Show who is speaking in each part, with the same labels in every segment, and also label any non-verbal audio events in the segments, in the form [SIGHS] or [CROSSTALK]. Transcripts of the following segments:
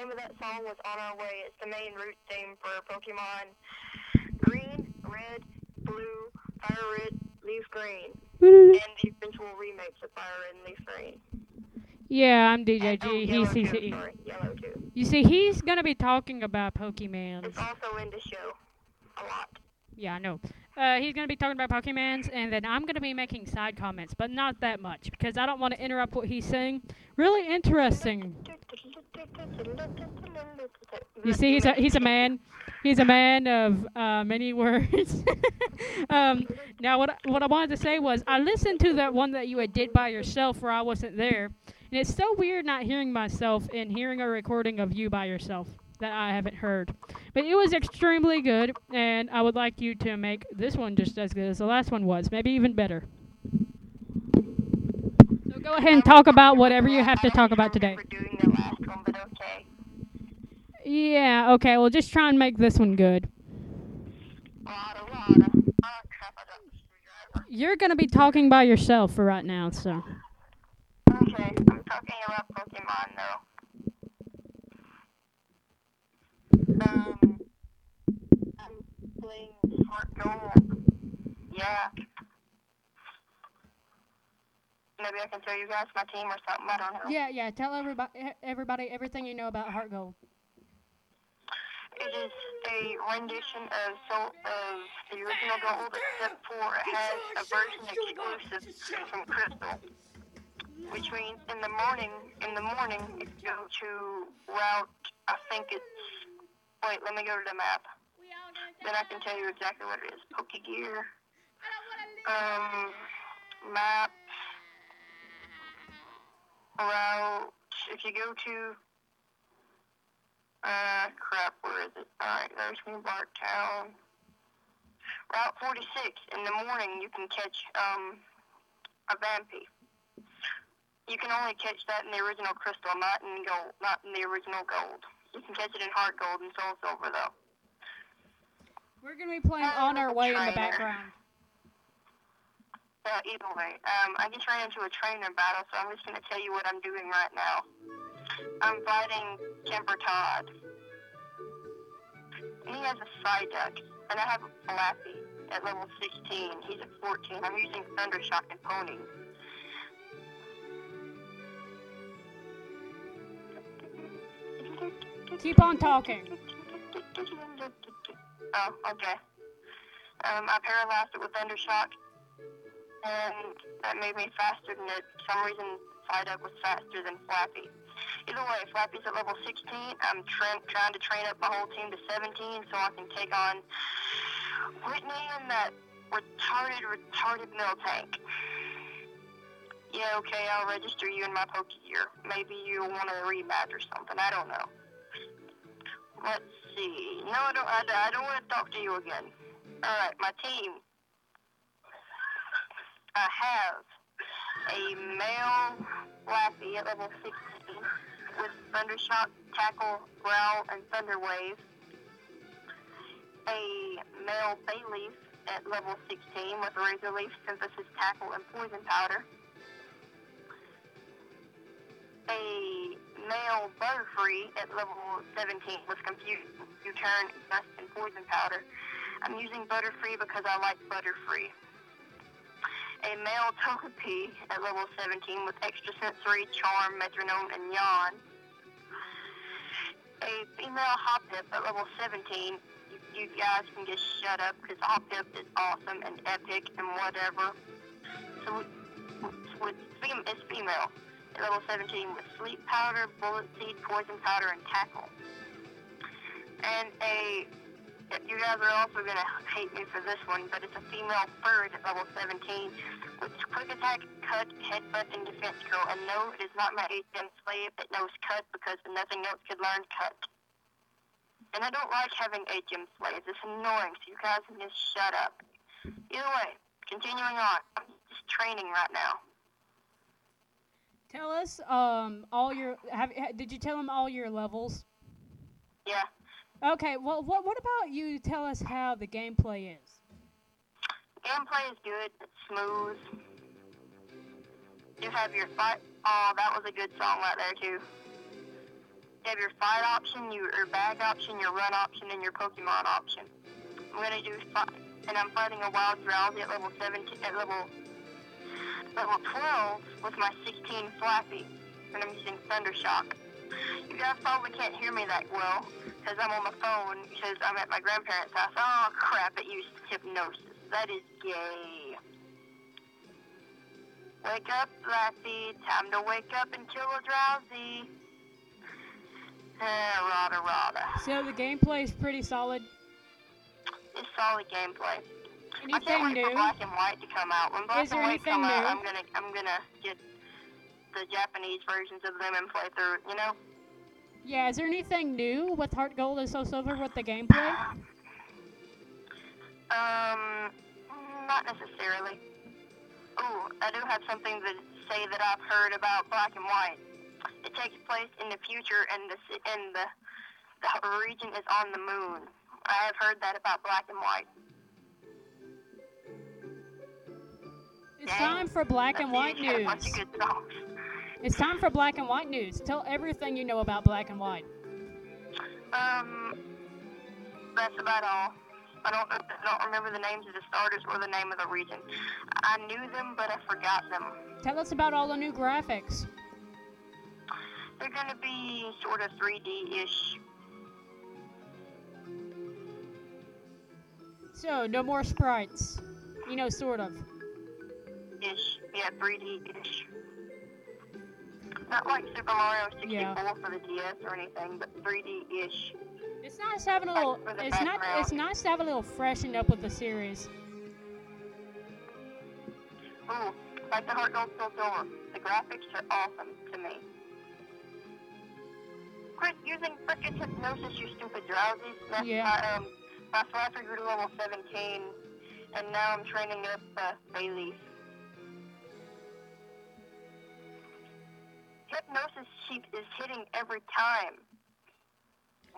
Speaker 1: Name of that song was On Our Way. It's the main route theme for Pokemon Green, Red, Blue, Fire Red, Leaf Green, mm-hmm. and the eventual remakes of Fire Red and Leaf Green.
Speaker 2: Yeah, I'm
Speaker 1: oh,
Speaker 2: DJG.
Speaker 1: Yellow
Speaker 2: He's
Speaker 1: too,
Speaker 2: CCE.
Speaker 1: Sorry, Yellow too.
Speaker 2: You see, he's gonna be talking about Pokemans.
Speaker 1: It's also in the show a lot.
Speaker 2: Yeah, I know. Uh, he's gonna be talking about Pokemans, and then I'm gonna be making side comments, but not that much because I don't want to interrupt what he's saying. Really interesting. You see, he's a he's a man. He's a man of uh, many [LAUGHS] words. [LAUGHS] um, now, what what I wanted to say was, I listened to that one that you had did by yourself, where I wasn't there, and it's so weird not hearing myself and hearing a recording of you by yourself that I haven't heard. But it was extremely good, and I would like you to make this one just as good as the last one was, maybe even better. So go ahead and talk about whatever you have to talk about today. Yeah, okay, well, just try and make this one good. You're gonna be talking by yourself for right now, so.
Speaker 1: Okay, I'm talking about Pokemon though. Um, I'm playing Heart Gold. Yeah. Maybe I can tell you guys my team or something. I don't know.
Speaker 2: Yeah, yeah. Tell everybody, everybody everything you know about Heart Gold.
Speaker 1: It is a rendition of Soul of the original Gold, except for it has a version exclusive from Crystal. Which means in the morning, in the morning, if you go to route, I think it's. Wait, let me go to the map. Then I can tell you exactly what it is. Pokegear. Um, map. Route. If you go to uh, crap, where is it? Alright, there's Newbark Town. Route 46, in the morning you can catch, um, a Phanpy. You can only catch that in the original Crystal, not in gold, not in the original Gold. You can catch it in Heart Gold and Soul Silver, though.
Speaker 2: We're gonna be playing
Speaker 1: Uh,
Speaker 2: On Our Way in the background.
Speaker 1: Uh, either way, um, I just ran into a trainer battle, so I'm just gonna tell you what I'm doing right now. I'm fighting Camper Todd. And he has a Psyduck, and I have a Flaaffy at level 16. He's at 14. I'm using Thundershock and Pony.
Speaker 2: Keep on talking. [LAUGHS]
Speaker 1: Oh, okay. Um, I paralyzed it with Thundershock, and that made me faster than it. For some reason, Psyduck was faster than Flaaffy. Either way, Flaaffy's at level 16. I'm tra- trying to train up my whole team to 17 so I can take on Whitney and that retarded, retarded Miltank. Yeah, okay, I'll register you in my Pokegear. Maybe you'll want a rematch or something. I don't know. Let's see. No, I don't. I, I don't want to talk to you again. All right, my team. I have a male Laffy at level 16 with Thundershock, Tackle, Growl, and Thunder Wave. A male Bayleef at level 16 with Razor Leaf, Synthesis, Tackle, and Poison Powder. A male Butterfree at level 17 with Confuse, U-Turn, Dust, and Poison Powder. I'm using Butterfree because I like Butterfree. A male Togepi at level 17 with Extra Sensory, Charm, Metronome, and Yawn. A female Hoppip at level 17. You, you guys can just shut up because Hoppip is awesome and epic and whatever. So it's, it's, it's female level 17 with Sleep Powder, Bullet Seed, Poison Powder, and Tackle. And a you guys are also gonna hate me for this one, but it's a female bird at level 17 with quick attack, cut, headbutt, and defense curl. And no, it is not my HM slave that knows cut because nothing else could learn cut. And I don't like having gym slaves. It's annoying, so you guys can just shut up. Either way, continuing on. I'm just training right now.
Speaker 2: Tell us um all your have did you tell them all your levels?
Speaker 1: Yeah.
Speaker 2: Okay, well what what about you tell us how the gameplay is?
Speaker 1: Gameplay is good. It's smooth. You have your fight. Oh, that was a good song right there too. You have your fight option, your, bag option, your run option, and your Pokemon option. I'm gonna do fight, and I'm fighting a wild Drowzee at level 17, at level level 12 with my 16 Flaaffy, and I'm using Thundershock. You guys probably can't hear me that well because I'm on my phone because I'm at my grandparents' house. Oh crap! It used hypnosis. That is gay. Wake up, Lassie. Time to wake up and kill a Drowzee. Eh, rada rada.
Speaker 2: So the gameplay is pretty solid.
Speaker 1: It's solid gameplay. I can't
Speaker 2: Anything
Speaker 1: wait for
Speaker 2: new?
Speaker 1: Black and White to come out. When Black
Speaker 2: Is there
Speaker 1: and White
Speaker 2: anything
Speaker 1: come out,
Speaker 2: new?
Speaker 1: I'm gonna I'm gonna get the Japanese versions of them and play through. You know.
Speaker 2: Yeah, is there anything new with Heart Gold and Soul Silver with the gameplay?
Speaker 1: Um, not necessarily. Ooh, I do have something to say that I've heard about Black and White. It takes place in the future, and the and the the region is on the moon. I have heard that about Black and White.
Speaker 2: It's time for black and white news.
Speaker 1: A bunch of good songs.
Speaker 2: It's time for black and white news. Tell everything you know about black and white.
Speaker 1: Um, that's about all. I don't I don't remember the names of the starters or the name of the region. I knew them, but I forgot them.
Speaker 2: Tell us about all the new graphics.
Speaker 1: They're gonna be sort of 3D-ish.
Speaker 2: So, no more sprites. You know, sort of.
Speaker 1: Ish. Yeah, 3D-ish. Not like Super Mario 64
Speaker 2: Yeah.
Speaker 1: for the DS or anything, but 3D-ish.
Speaker 2: It's nice having a little. It's not. It's nice to have a little freshened up with the series.
Speaker 1: Ooh, like the Heart Gold Soul Silver. The graphics are awesome to me. Quit using frickin' hypnosis, you stupid Drowzees. [LAUGHS] That's
Speaker 2: Yeah.
Speaker 1: My, um, my Flapper grew to level 17, and now I'm training up uh, Bayleef. Hypnosis sheep is hitting every time.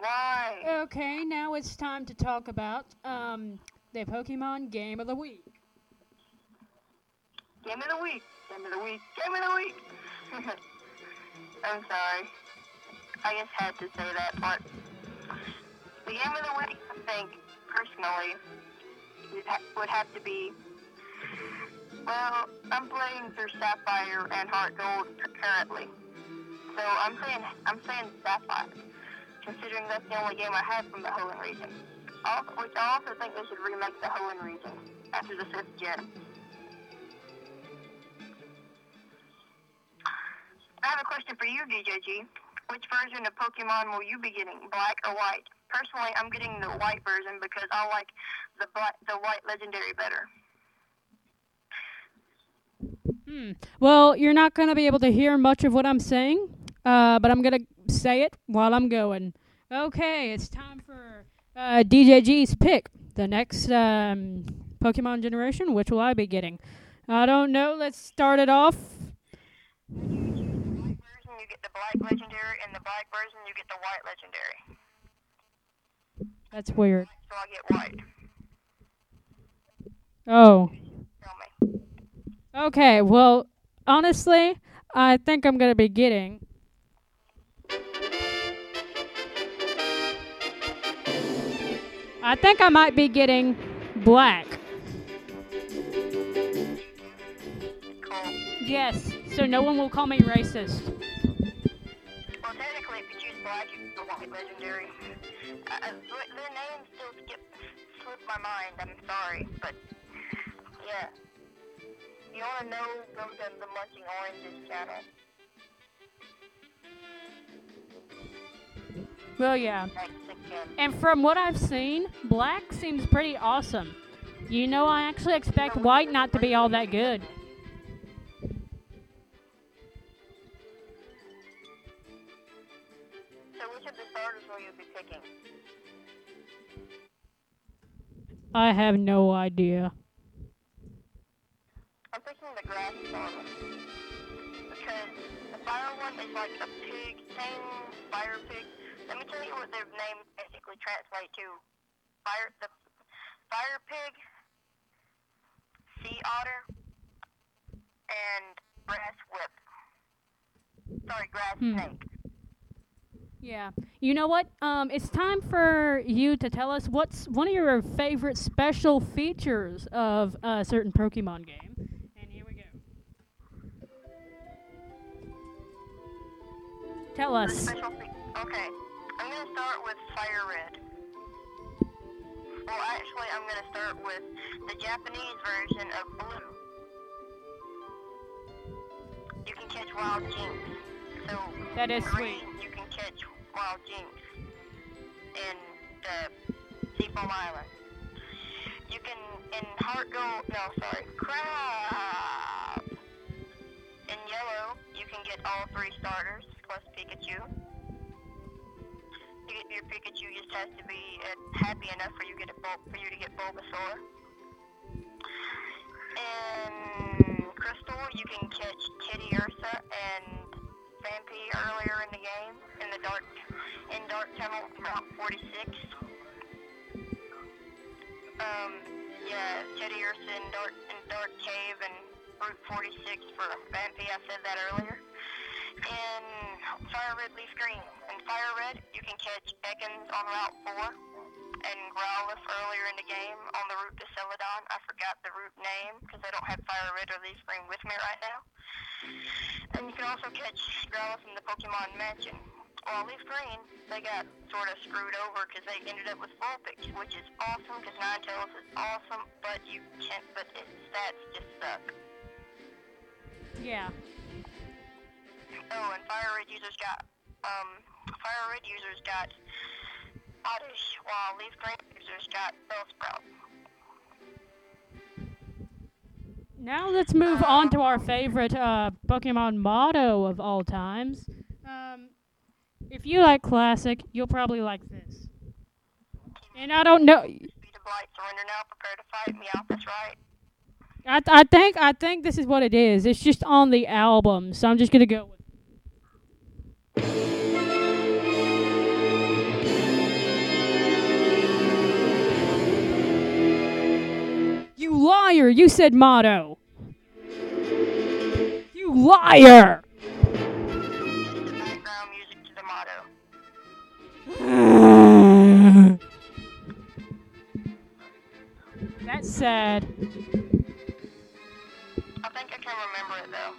Speaker 1: Why?
Speaker 2: Okay, now it's time to talk about um the Pokemon Game of the Week.
Speaker 1: Game of the week. Game of the week. Game of the week. [LAUGHS] I'm sorry. I just had to say that part. The game of the week, I think, personally, would would have to be. Well, I'm playing through Sapphire and Heart Gold currently, so I'm saying I'm saying Sapphire, considering that's the only game I have from the Hoenn region. Also, which I also think they should remake the Hoenn region after the fifth gen. I have a question for you, DJG. Which version of Pokemon will you be getting, black or white? Personally, I'm getting the white version because I like the black, the white legendary better.
Speaker 2: Hmm. Well, you're not going to be able to hear much of what I'm saying, uh, but I'm going to say it while I'm going. Okay, it's time for uh, DJG's pick. The next um, Pokemon generation, which will I be getting? I don't know. Let's start it off.
Speaker 1: You get the black legendary, and the black version, you get the white legendary.
Speaker 2: That's weird.
Speaker 1: So I get white.
Speaker 2: Oh. Okay, well, honestly, I think I'm going to be getting. I think I might be getting black. Yes, so no one will call me racist.
Speaker 1: Well, technically, if you choose black, you get the white legendary. Uh, uh, but their names still skip, slip my mind. I'm sorry, but yeah. You want to know from the, the Munching Oranges channel?
Speaker 2: Well, yeah. And from what I've seen, black seems pretty awesome. You know, I actually expect white not to be all that good.
Speaker 1: So which of the starters will you be picking?
Speaker 2: I have no idea.
Speaker 1: I'm picking the grass normal. Because the fire one is like a pig, same fire pig. Let me tell you what their names basically translate to. Fire, the fire pig, sea otter, and grass whip. Sorry, grass
Speaker 2: Hmm.
Speaker 1: snake.
Speaker 2: Yeah. You know what? Um, it's time for you to tell us what's one of your favorite special features of a certain Pokemon game. Tell us.
Speaker 1: Okay, I'm gonna start with fire red. Well, actually, I'm gonna start with the Japanese version of blue. You can catch wild Jynx. So
Speaker 2: That is
Speaker 1: green,
Speaker 2: sweet.
Speaker 1: you can catch wild Jynx in the Seafoam Island. You can in heart gold. No, sorry, crab. In yellow, you can get all three starters plus Pikachu. You get your Pikachu just has to be uh, happy enough for you get a Bul- for you to get Bulbasaur. In Crystal, you can catch Teddiursa and Phanpy earlier in the game in the dark in Dark Tunnel Route 46. Um, yeah, Teddiursa in Dark in Dark Cave and Route 46 for Phanpy. I said that earlier. In Fire Red Leaf Green. In Fire Red, you can catch Ekans on Route 4 and Growlithe earlier in the game on the route to Celadon. I forgot the route name because I don't have Fire Red or Leaf Green with me right now. And you can also catch Growlithe in the Pokemon Mansion. Well, Leaf Green, they got sort of screwed over because they ended up with Vulpix, which is awesome because Ninetales is awesome, but you can't, but its stats just suck.
Speaker 2: Yeah.
Speaker 1: Oh, and Fire users got, um, Fire users got Oddish, while Leaf Green users got.
Speaker 2: Now let's move on to our favorite uh, Pokemon motto of all times. Um, if you like classic, you'll probably like this. And I don't know.
Speaker 1: Speed of light, surrender now, prepare to fight, meow, that's right.
Speaker 2: I, I think I think this is what it is. It's just on the album, so I'm just gonna go with. You liar! You said motto. You liar!
Speaker 1: Just the background music to the motto. [SIGHS]
Speaker 2: That's sad.
Speaker 1: I think I can remember it though.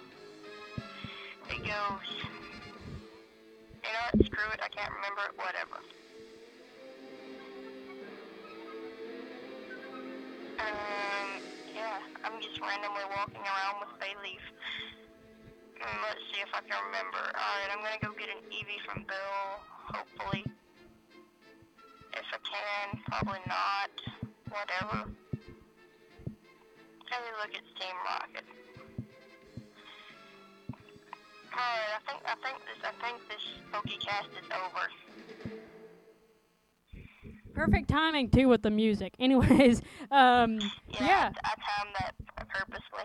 Speaker 1: It goes, you know what, screw it, I can't remember it, whatever. Um, yeah, I'm just randomly walking around with Bayleef. Mm, let's see if I can remember. Alright, I'm gonna go get an Eevee from Bill, hopefully. If I can, probably not. Whatever. Hey, look, it's Team Rocket. I think I think this I think this PokeCast is over.
Speaker 2: Perfect timing too with the music. [LAUGHS] Anyways, um,
Speaker 1: Yeah,
Speaker 2: yeah.
Speaker 1: I, I timed that purposely.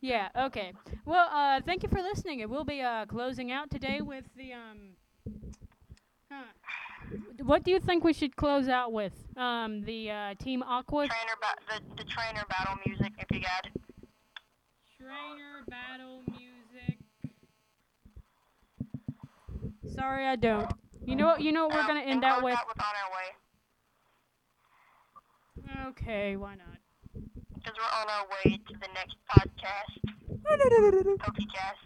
Speaker 2: Yeah, okay. Well, uh, thank you for listening. We'll be uh, closing out today with the. Um, huh. What do you think we should close out with? Um, the uh, Team Aqua
Speaker 1: Trainer ba- the the trainer battle music if you got it.
Speaker 2: Trainer Battle Music. Sorry, I don't. You know what? You know what we're gonna end out with.
Speaker 1: out with on our way
Speaker 2: Okay, why not?
Speaker 1: because we're on our way to the next podcast, PokeCast.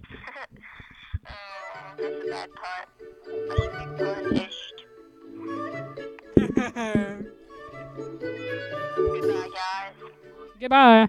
Speaker 1: [LAUGHS] oh, that's a bad pun. Should be punished. Goodbye, guys.
Speaker 2: Goodbye.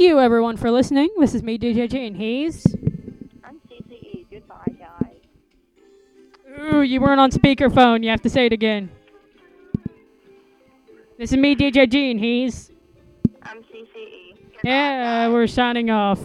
Speaker 2: You, everyone, for listening. This is me, DJ and he's.
Speaker 3: I'm CCE. Goodbye, guys.
Speaker 2: Ooh, you weren't on speakerphone. You have to say it again. This is me, DJG, and he's.
Speaker 1: I'm CCE. Goodbye,
Speaker 2: Yeah,
Speaker 1: guys.
Speaker 2: we're signing off.